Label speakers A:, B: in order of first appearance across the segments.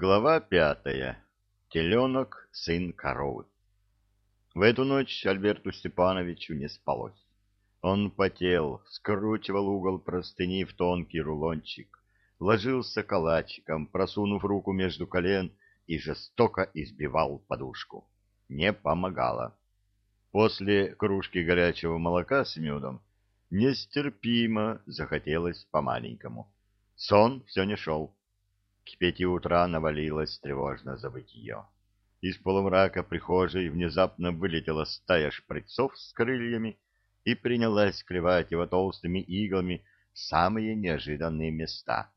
A: Глава пятая. Теленок, сын коровы. В эту ночь Альберту Степановичу не спалось. Он потел, скручивал угол простыни в тонкий рулончик, ложился калачиком, просунув руку между колен и жестоко избивал подушку. Не помогало. После кружки горячего молока с медом нестерпимо захотелось по-маленькому. Сон все не шел. К пяти утра навалилось тревожно забытье. Из полумрака прихожей внезапно вылетела стая шприцов с крыльями и принялась клевать его толстыми иглами в самые неожиданные места.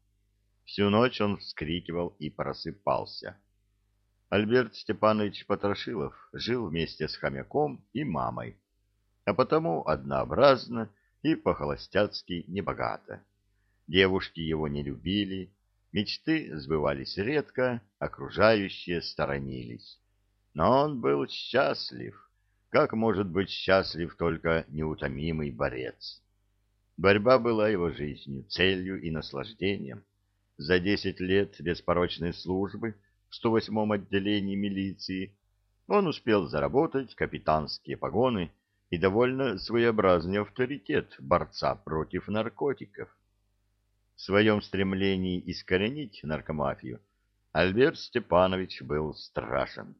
A: Всю ночь он вскрикивал и просыпался. Альберт Степанович Потрошилов жил вместе с хомяком и мамой, а потому однообразно и по-холостяцки небогато. Девушки его не любили, Мечты сбывались редко, окружающие сторонились. Но он был счастлив. Как может быть счастлив только неутомимый борец? Борьба была его жизнью, целью и наслаждением. За десять лет беспорочной службы в 108-м отделении милиции он успел заработать капитанские погоны и довольно своеобразный авторитет борца против наркотиков. В своем стремлении искоренить наркомафию Альберт Степанович был страшен.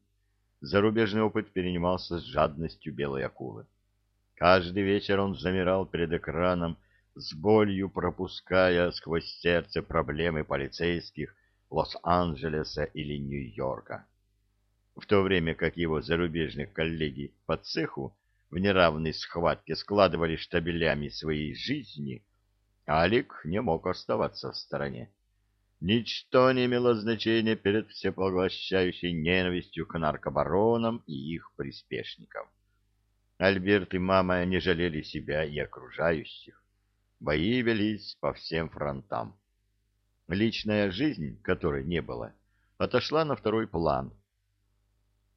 A: Зарубежный опыт перенимался с жадностью белой акулы. Каждый вечер он замирал перед экраном, с болью пропуская сквозь сердце проблемы полицейских Лос-Анджелеса или Нью-Йорка. В то время как его зарубежных коллеги по цеху в неравной схватке складывали штабелями своей жизни, Алик не мог оставаться в стороне. Ничто не имело значения перед всепоглощающей ненавистью к наркобаронам и их приспешникам. Альберт и мама не жалели себя и окружающих. Бои велись по всем фронтам. Личная жизнь, которой не было, отошла на второй план.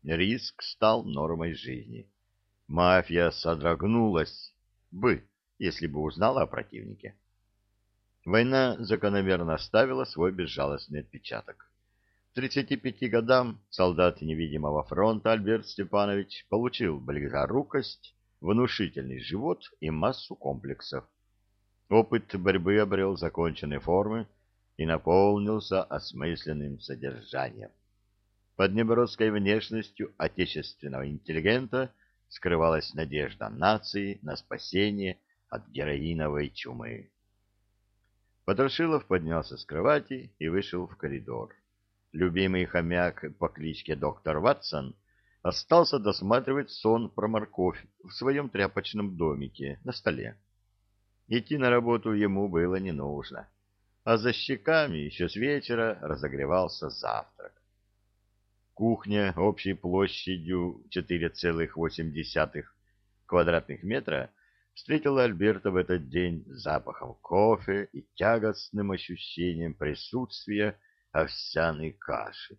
A: Риск стал нормой жизни. Мафия содрогнулась бы, если бы узнала о противнике. Война закономерно оставила свой безжалостный отпечаток. К 35 годам солдат невидимого фронта Альберт Степанович получил близорукость, внушительный живот и массу комплексов. Опыт борьбы обрел законченные формы и наполнился осмысленным содержанием. Под неброской внешностью отечественного интеллигента скрывалась надежда нации на спасение от героиновой чумы. Потрошилов поднялся с кровати и вышел в коридор. Любимый хомяк по кличке доктор Ватсон остался досматривать сон про морковь в своем тряпочном домике на столе. Идти на работу ему было не нужно, а за щеками еще с вечера разогревался завтрак. Кухня общей площадью 4,8 квадратных метра встретила Альберта в этот день запахом кофе и тягостным ощущением присутствия овсяной каши.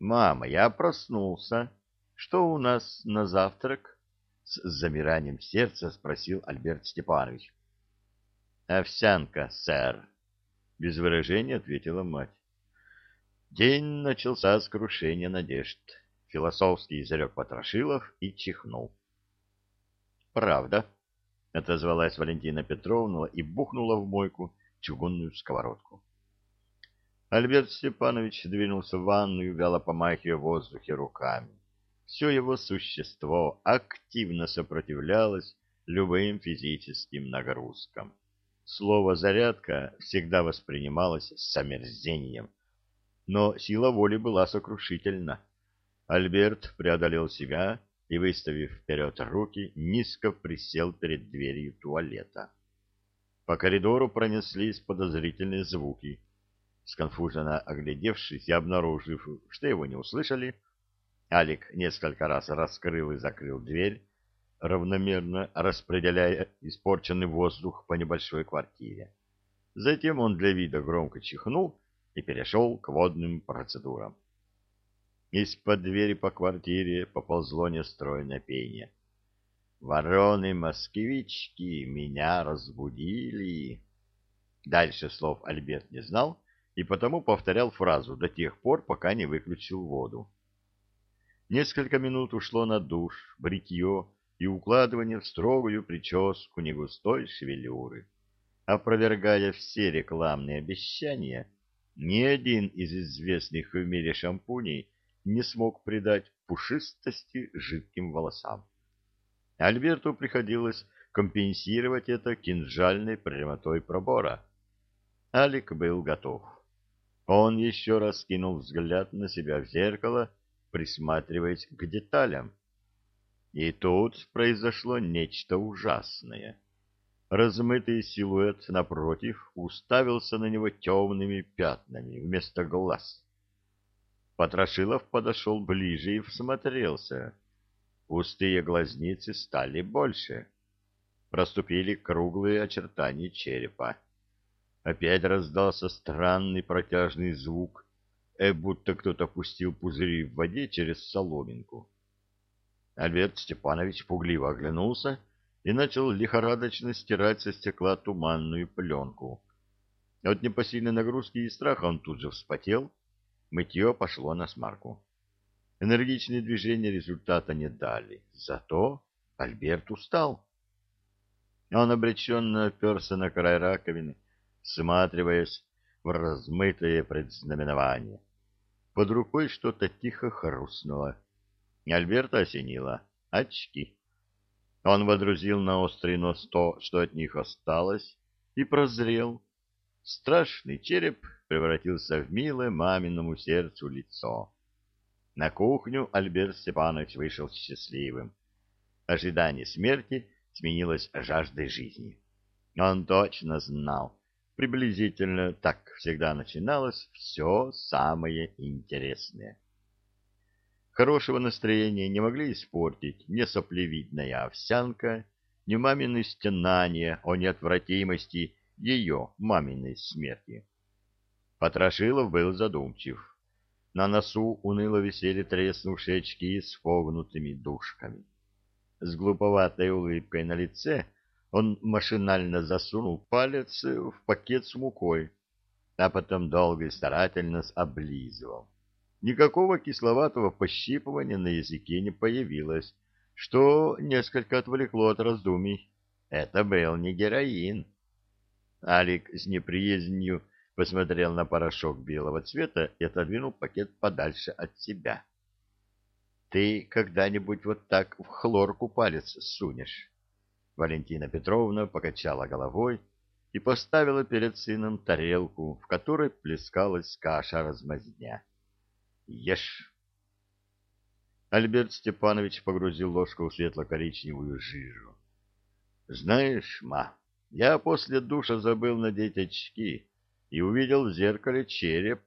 A: «Мама, я проснулся. Что у нас на завтрак?» С замиранием сердца спросил Альберт Степанович. «Овсянка, сэр», — без выражения ответила мать. День начался с крушения надежд. Философский изрек Потрошилов и чихнул. «Правда», — отозвалась Валентина Петровна и бухнула в мойку чугунную сковородку. Альберт Степанович двинулся в ванную, вяло помахивая в воздухе руками. Все его существо активно сопротивлялось любым физическим нагрузкам. Слово «зарядка» всегда воспринималось с омерзением, но сила воли была сокрушительна. Альберт преодолел себя и, выставив вперед руки, низко присел перед дверью туалета. По коридору пронеслись подозрительные звуки. Сконфуженно оглядевшись и обнаружив, что его не услышали, Алик несколько раз раскрыл и закрыл дверь, равномерно распределяя испорченный воздух по небольшой квартире. Затем он для вида громко чихнул и перешел к водным процедурам. Из-под двери по квартире поползло нестройное пение. «Вороны-москвички меня разбудили!» Дальше слов Альберт не знал и потому повторял фразу до тех пор, пока не выключил воду. Несколько минут ушло на душ, бритье и укладывание в строгую прическу негустой шевелюры. Опровергая все рекламные обещания, ни один из известных в мире шампуней не смог придать пушистости жидким волосам. Альберту приходилось компенсировать это кинжальной прямотой пробора. Алик был готов. Он еще раз кинул взгляд на себя в зеркало, присматриваясь к деталям. И тут произошло нечто ужасное. Размытый силуэт напротив уставился на него темными пятнами вместо глаз. Потрошилов подошел ближе и всмотрелся. Пустые глазницы стали больше. Проступили круглые очертания черепа. Опять раздался странный протяжный звук, э, будто кто-то пустил пузыри в воде через соломинку. Альберт Степанович пугливо оглянулся и начал лихорадочно стирать со стекла туманную пленку. От непосильной нагрузки и страха он тут же вспотел, мытье пошло на смарку. Энергичные движения результата не дали, зато Альберт устал. Он обреченно оперся на край раковины, всматриваясь в размытое предзнаменование. Под рукой что-то тихо хрустнуло. Альберта осенило. Очки. Он водрузил на острый нос то, что от них осталось, и прозрел. Страшный череп превратился в милое маминому сердцу лицо. На кухню Альберт Степанович вышел счастливым. Ожидание смерти сменилось жаждой жизни. Он точно знал, Приблизительно так всегда начиналось все самое интересное. Хорошего настроения не могли испортить ни соплевидная овсянка, ни мамины стенания о неотвратимости ее маминой смерти. Потрошилов был задумчив. На носу уныло висели треснувшие очки с вогнутыми дужками. С глуповатой улыбкой на лице он машинально засунул палец в пакет с мукой, а потом долго и старательно облизывал. Никакого кисловатого пощипывания на языке не появилось, что несколько отвлекло от раздумий. Это был не героин. Алик с неприязнью посмотрел на порошок белого цвета и отодвинул пакет подальше от себя. — Ты когда-нибудь вот так в хлорку палец сунешь? Валентина Петровна покачала головой и поставила перед сыном тарелку, в которой плескалась каша-размазня. «Ешь!» Альберт Степанович погрузил ложку в светло-коричневую жижу. «Знаешь, ма, я после душа забыл надеть очки и увидел в зеркале череп.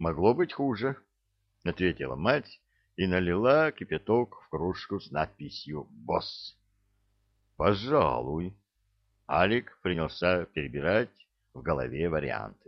A: Могло быть хуже», — ответила мать и налила кипяток в кружку с надписью «Босс». Пожалуй. Алик принялся перебирать в голове варианты.